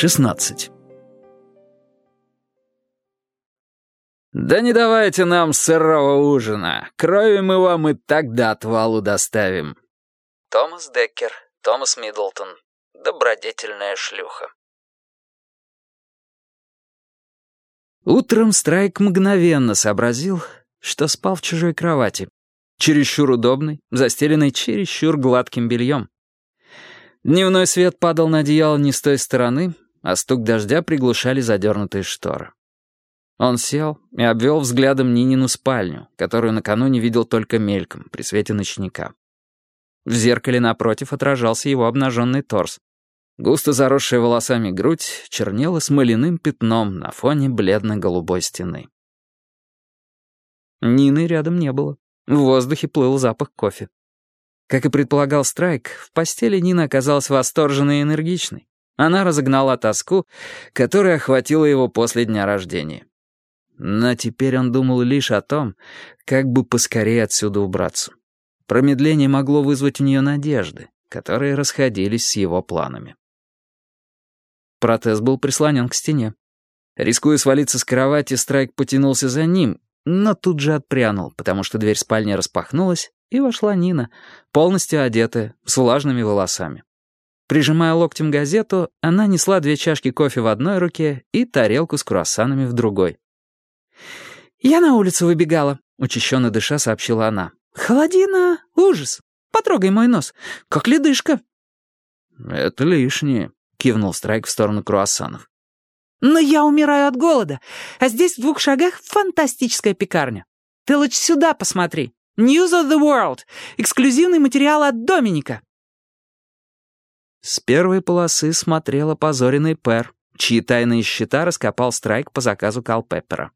16. «Да не давайте нам сырого ужина. Крови мы вам и до отвалу доставим». Томас Деккер, Томас Миддлтон. Добродетельная шлюха. Утром Страйк мгновенно сообразил, что спал в чужой кровати. Чересчур удобной, застеленной чересчур гладким бельем. Дневной свет падал на одеяло не с той стороны, а стук дождя приглушали задернутые шторы. Он сел и обвел взглядом Нинину спальню, которую накануне видел только мельком при свете ночника. В зеркале напротив отражался его обнаженный торс. Густо заросшая волосами грудь чернела смоляным пятном на фоне бледно-голубой стены. Нины рядом не было. В воздухе плыл запах кофе. Как и предполагал Страйк, в постели Нина оказалась восторженной и энергичной. Она разогнала тоску, которая охватила его после дня рождения. Но теперь он думал лишь о том, как бы поскорее отсюда убраться. Промедление могло вызвать у нее надежды, которые расходились с его планами. Протез был прислонен к стене. Рискуя свалиться с кровати, Страйк потянулся за ним, но тут же отпрянул, потому что дверь спальни распахнулась, и вошла Нина, полностью одетая, с влажными волосами. Прижимая локтем газету, она несла две чашки кофе в одной руке и тарелку с круассанами в другой. «Я на улицу выбегала», — учащенно дыша сообщила она. «Холодина, ужас. Потрогай мой нос, как ледышка». «Это лишнее», — кивнул Страйк в сторону круассанов. «Но я умираю от голода, а здесь в двух шагах фантастическая пекарня. Ты лучше сюда посмотри. News of the World. Эксклюзивный материал от Доминика». С первой полосы смотрел опозоренный Пэр, чьи тайные счета раскопал Страйк по заказу Калпеппера.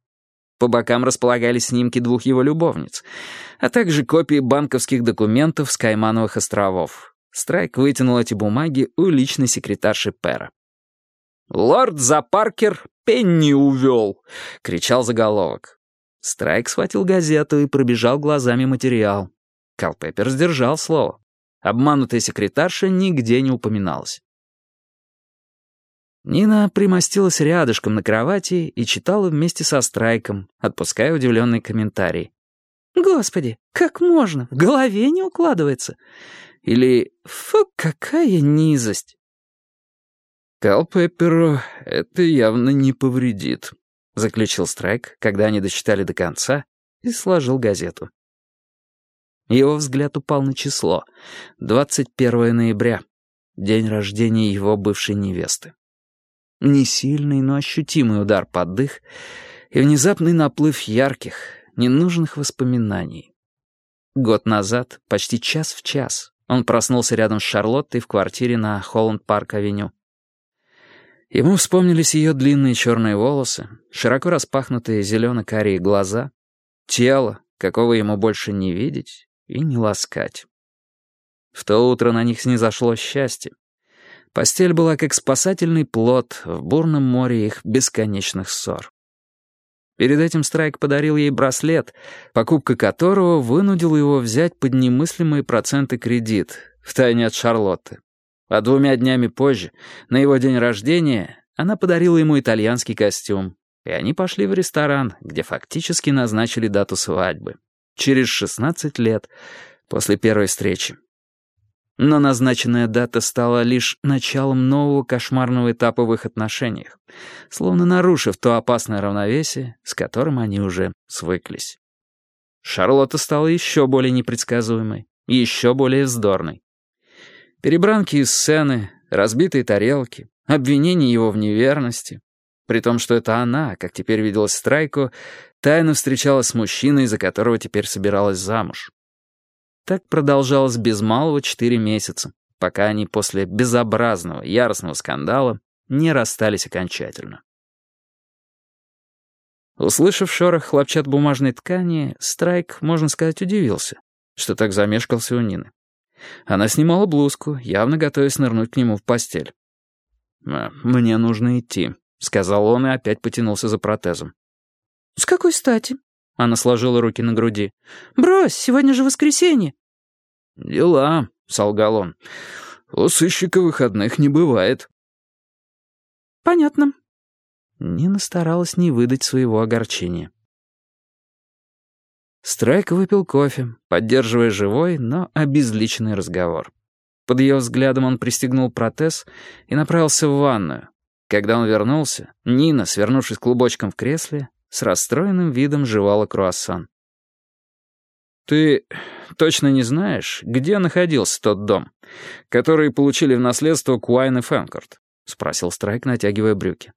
По бокам располагались снимки двух его любовниц, а также копии банковских документов с Каймановых островов. Страйк вытянул эти бумаги у личной секретарши Пэра. «Лорд Запаркер Пенни увел!» — кричал заголовок. Страйк схватил газету и пробежал глазами материал. Калпеппер сдержал слово. Обманутая секретарша нигде не упоминалась. Нина примостилась рядышком на кровати и читала вместе со Страйком, отпуская удивленный комментарий. «Господи, как можно? В голове не укладывается». Или «Фу, какая низость». «Калпепперу это явно не повредит», — заключил Страйк, когда они дочитали до конца, и сложил газету. Его взгляд упал на число. 21 ноября. День рождения его бывшей невесты. Не сильный, но ощутимый удар под дых и внезапный наплыв ярких, ненужных воспоминаний. Год назад, почти час в час, он проснулся рядом с Шарлоттой в квартире на Холланд-парк-авеню. Ему вспомнились ее длинные черные волосы, широко распахнутые зелено-карие глаза, тело, какого ему больше не видеть, и не ласкать. В то утро на них снизошло счастье. Постель была как спасательный плод в бурном море их бесконечных ссор. Перед этим Страйк подарил ей браслет, покупка которого вынудила его взять под немыслимые проценты кредит, втайне от Шарлотты. А двумя днями позже, на его день рождения, она подарила ему итальянский костюм, и они пошли в ресторан, где фактически назначили дату свадьбы через 16 лет после первой встречи. Но назначенная дата стала лишь началом нового кошмарного этапа в их отношениях, словно нарушив то опасное равновесие, с которым они уже свыклись. Шарлотта стала еще более непредсказуемой, еще более вздорной. Перебранки из сцены, разбитые тарелки, обвинения его в неверности, при том, что это она, как теперь виделась Страйку, тайно встречалась с мужчиной, за которого теперь собиралась замуж. Так продолжалось без малого четыре месяца, пока они после безобразного, яростного скандала не расстались окончательно. Услышав шорох хлопчат бумажной ткани, Страйк, можно сказать, удивился, что так замешкался у Нины. Она снимала блузку, явно готовясь нырнуть к нему в постель. «Мне нужно идти», — сказал он и опять потянулся за протезом. «С какой стати?» — она сложила руки на груди. «Брось, сегодня же воскресенье». «Дела», — солгал он. «У сыщика выходных не бывает». «Понятно». Нина старалась не выдать своего огорчения. Страйк выпил кофе, поддерживая живой, но обезличенный разговор. Под ее взглядом он пристегнул протез и направился в ванную. Когда он вернулся, Нина, свернувшись клубочком в кресле, с расстроенным видом жевала круассан. «Ты точно не знаешь, где находился тот дом, который получили в наследство Куайн и Фэнкорт?» — спросил Страйк, натягивая брюки.